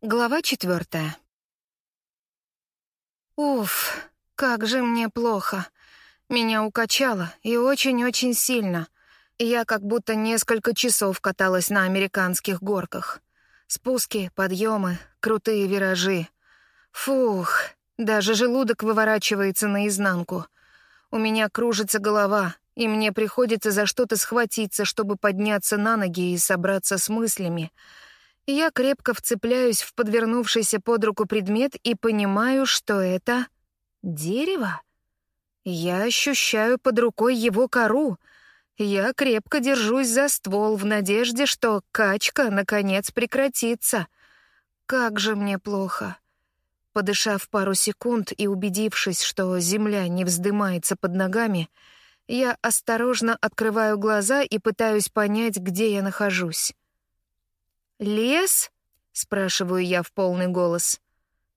Глава четвертая. Уф, как же мне плохо. Меня укачало, и очень-очень сильно. Я как будто несколько часов каталась на американских горках. Спуски, подъемы, крутые виражи. Фух, даже желудок выворачивается наизнанку. У меня кружится голова, и мне приходится за что-то схватиться, чтобы подняться на ноги и собраться с мыслями — я крепко вцепляюсь в подвернувшийся под руку предмет и понимаю, что это дерево. Я ощущаю под рукой его кору. Я крепко держусь за ствол в надежде, что качка наконец прекратится. Как же мне плохо. Подышав пару секунд и убедившись, что земля не вздымается под ногами, я осторожно открываю глаза и пытаюсь понять, где я нахожусь. «Лес?» — спрашиваю я в полный голос.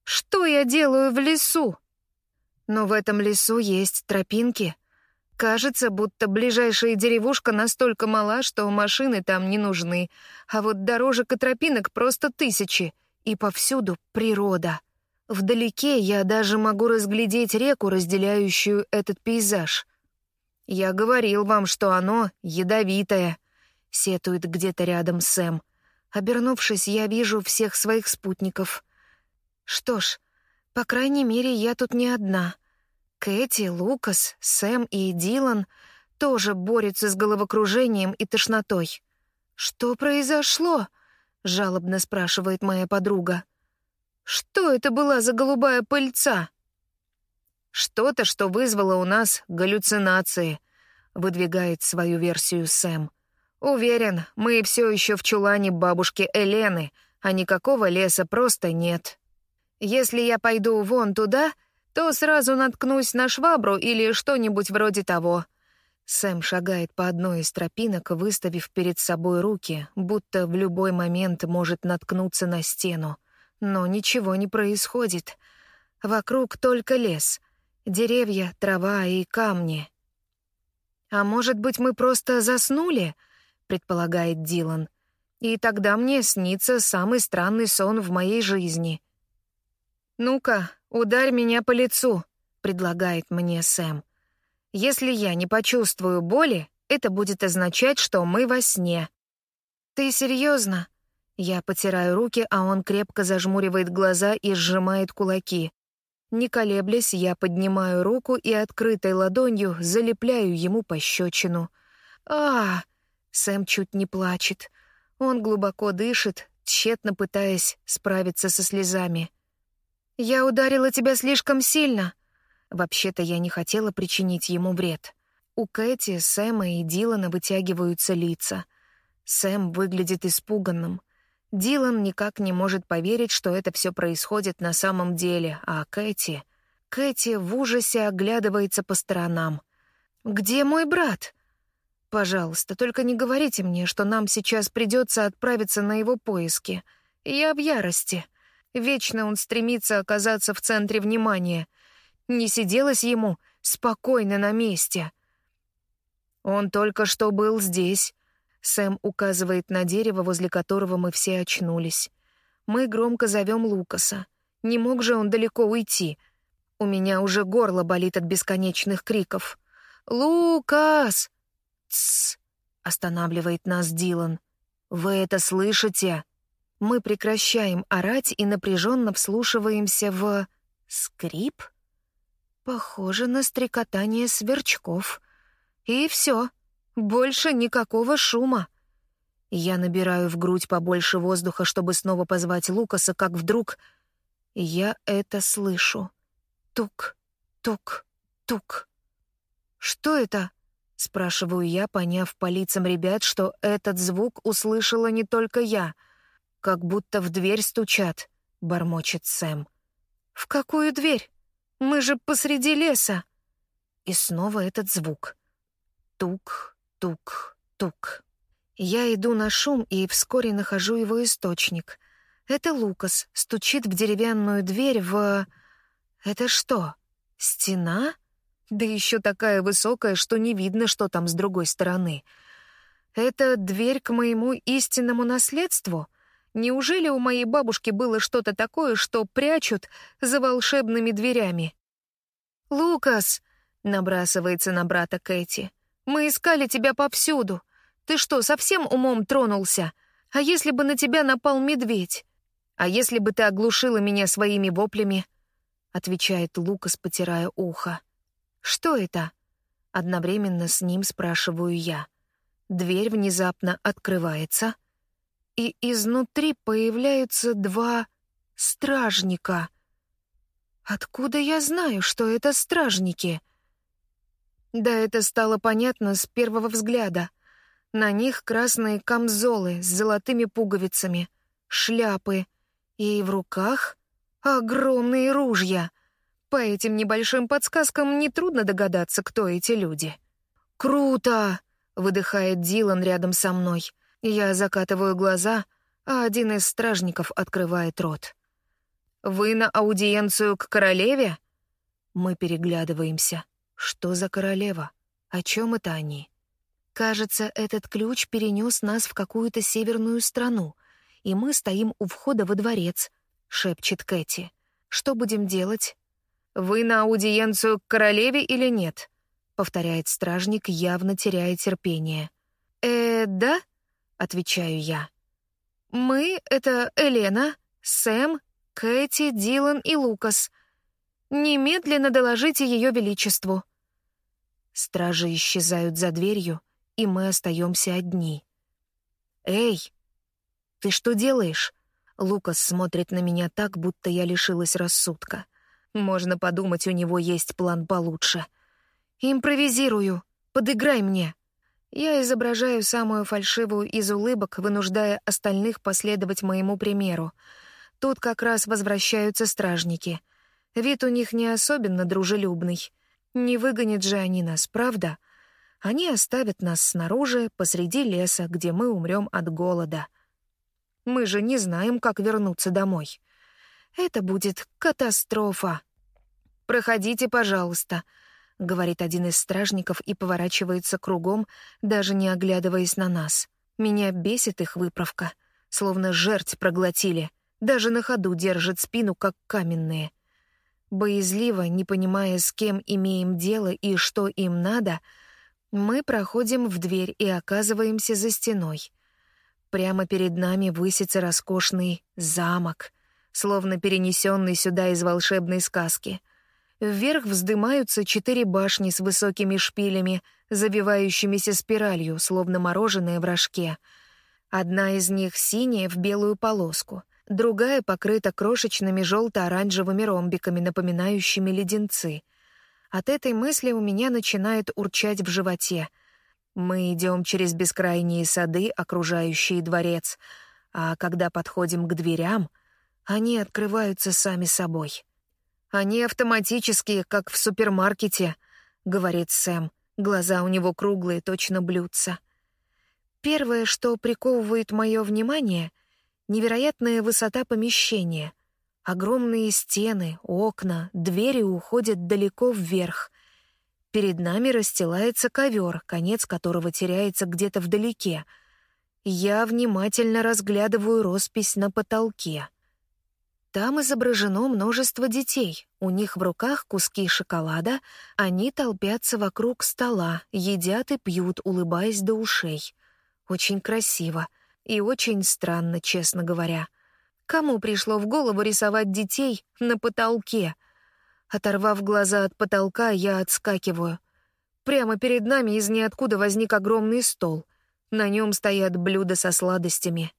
«Что я делаю в лесу?» Но в этом лесу есть тропинки. Кажется, будто ближайшая деревушка настолько мала, что машины там не нужны, а вот дорожек и тропинок просто тысячи, и повсюду природа. Вдалеке я даже могу разглядеть реку, разделяющую этот пейзаж. «Я говорил вам, что оно ядовитое», — сетует где-то рядом Сэм. Обернувшись, я вижу всех своих спутников. Что ж, по крайней мере, я тут не одна. Кэти, Лукас, Сэм и Дилан тоже борются с головокружением и тошнотой. «Что произошло?» — жалобно спрашивает моя подруга. «Что это была за голубая пыльца?» «Что-то, что вызвало у нас галлюцинации», — выдвигает свою версию Сэм. Уверен, мы все еще в чулане бабушки Элены, а никакого леса просто нет. Если я пойду вон туда, то сразу наткнусь на швабру или что-нибудь вроде того. Сэм шагает по одной из тропинок, выставив перед собой руки, будто в любой момент может наткнуться на стену. Но ничего не происходит. Вокруг только лес. Деревья, трава и камни. А может быть, мы просто заснули? — предполагает Дилан. И тогда мне снится самый странный сон в моей жизни. «Ну-ка, ударь меня по лицу», — предлагает мне Сэм. «Если я не почувствую боли, это будет означать, что мы во сне». «Ты серьезно? Я потираю руки, а он крепко зажмуривает глаза и сжимает кулаки. Не колеблясь, я поднимаю руку и открытой ладонью залепляю ему пощечину. «А, Сэм чуть не плачет. Он глубоко дышит, тщетно пытаясь справиться со слезами. «Я ударила тебя слишком сильно!» Вообще-то я не хотела причинить ему вред. У Кэти, Сэма и Дилана вытягиваются лица. Сэм выглядит испуганным. Дилан никак не может поверить, что это все происходит на самом деле, а Кэти... Кэти в ужасе оглядывается по сторонам. «Где мой брат?» Пожалуйста, только не говорите мне, что нам сейчас придется отправиться на его поиски. Я в ярости. Вечно он стремится оказаться в центре внимания. Не сиделось ему спокойно на месте. Он только что был здесь. Сэм указывает на дерево, возле которого мы все очнулись. Мы громко зовем Лукаса. Не мог же он далеко уйти. У меня уже горло болит от бесконечных криков. «Лукас!» «Тссс!» — останавливает нас Дилан. «Вы это слышите?» Мы прекращаем орать и напряженно вслушиваемся в... скрип? Похоже на стрекотание сверчков. И все. Больше никакого шума. Я набираю в грудь побольше воздуха, чтобы снова позвать Лукаса, как вдруг... Я это слышу. Тук, тук, тук. Что это? Спрашиваю я, поняв по лицам ребят, что этот звук услышала не только я. Как будто в дверь стучат, бормочет Сэм. «В какую дверь? Мы же посреди леса!» И снова этот звук. Тук, тук, тук. Я иду на шум и вскоре нахожу его источник. Это Лукас стучит в деревянную дверь в... Это что, стена? Да еще такая высокая, что не видно, что там с другой стороны. Это дверь к моему истинному наследству? Неужели у моей бабушки было что-то такое, что прячут за волшебными дверями? «Лукас!» — набрасывается на брата Кэти. «Мы искали тебя повсюду. Ты что, совсем умом тронулся? А если бы на тебя напал медведь? А если бы ты оглушила меня своими воплями?» — отвечает Лукас, потирая ухо. «Что это?» — одновременно с ним спрашиваю я. Дверь внезапно открывается, и изнутри появляются два стражника. Откуда я знаю, что это стражники? Да это стало понятно с первого взгляда. На них красные камзолы с золотыми пуговицами, шляпы, и в руках огромные ружья. По этим небольшим подсказкам нетрудно догадаться, кто эти люди. «Круто!» — выдыхает Дилан рядом со мной. Я закатываю глаза, а один из стражников открывает рот. «Вы на аудиенцию к королеве?» Мы переглядываемся. Что за королева? О чем это они? Кажется, этот ключ перенес нас в какую-то северную страну, и мы стоим у входа во дворец, шепчет Кэти. Что будем делать? Вы на аудиенцию к королеве или нет? повторяет стражник, явно теряя терпение. Э, да? отвечаю я. Мы — это Елена, Сэм, Кэти, Дилан и Лукас. Немедленно доложите ее величеству. Стражи исчезают за дверью, и мы остаемся одни. «Эй, ты что делаешь?» Лукас смотрит на меня так, будто я лишилась рассудка. Можно подумать, у него есть план получше. «Импровизирую. Подыграй мне». Я изображаю самую фальшивую из улыбок, вынуждая остальных последовать моему примеру. Тут как раз возвращаются стражники. Вид у них не особенно дружелюбный. Не выгонят же они нас, правда? Они оставят нас снаружи, посреди леса, где мы умрем от голода. Мы же не знаем, как вернуться домой. Это будет катастрофа. «Проходите, пожалуйста», — говорит один из стражников и поворачивается кругом, даже не оглядываясь на нас. Меня бесит их выправка, словно жерть проглотили, даже на ходу держат спину, как каменные. Боязливо, не понимая, с кем имеем дело и что им надо, мы проходим в дверь и оказываемся за стеной. Прямо перед нами высится роскошный замок, словно перенесенный сюда из волшебной сказки — Вверх вздымаются четыре башни с высокими шпилями, забивающимися спиралью, словно мороженое в рожке. Одна из них синяя в белую полоску, другая покрыта крошечными желто-оранжевыми ромбиками, напоминающими леденцы. От этой мысли у меня начинает урчать в животе. Мы идем через бескрайние сады, окружающие дворец, а когда подходим к дверям, они открываются сами собой. «Они автоматические, как в супермаркете», — говорит Сэм. Глаза у него круглые, точно блюдца. Первое, что приковывает мое внимание — невероятная высота помещения. Огромные стены, окна, двери уходят далеко вверх. Перед нами расстилается ковер, конец которого теряется где-то вдалеке. Я внимательно разглядываю роспись на потолке — там изображено множество детей. У них в руках куски шоколада, они толпятся вокруг стола, едят и пьют, улыбаясь до ушей. Очень красиво и очень странно, честно говоря. Кому пришло в голову рисовать детей на потолке? Оторвав глаза от потолка, я отскакиваю. Прямо перед нами из ниоткуда возник огромный стол. На нем стоят блюда со сладостями.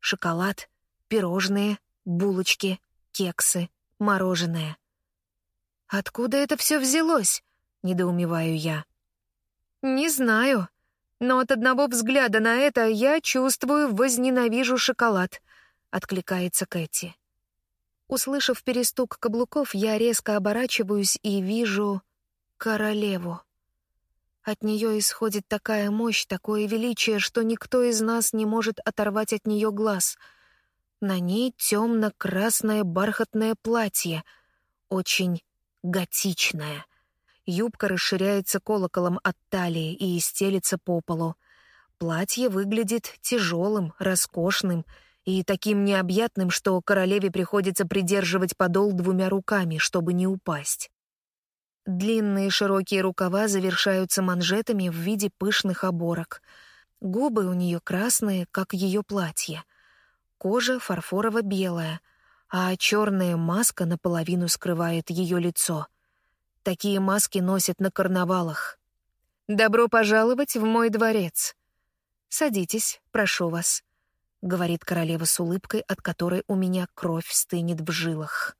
Шоколад, пирожные — булочки, кексы, мороженое. «Откуда это все взялось?» — недоумеваю я. «Не знаю, но от одного взгляда на это я чувствую, возненавижу шоколад», — откликается Кэти. Услышав перестук каблуков, я резко оборачиваюсь и вижу королеву. От нее исходит такая мощь, такое величие, что никто из нас не может оторвать от нее глаз — на ней темно-красное бархатное платье, очень готичное. Юбка расширяется колоколом от талии и стелится по полу. Платье выглядит тяжелым, роскошным и таким необъятным, что королеве приходится придерживать подол двумя руками, чтобы не упасть. Длинные широкие рукава завершаются манжетами в виде пышных оборок. Губы у нее красные, как ее платье. Кожа фарфорово-белая, а черная маска наполовину скрывает ее лицо. Такие маски носят на карнавалах. «Добро пожаловать в мой дворец. Садитесь, прошу вас», — говорит королева с улыбкой, от которой у меня кровь стынет в жилах.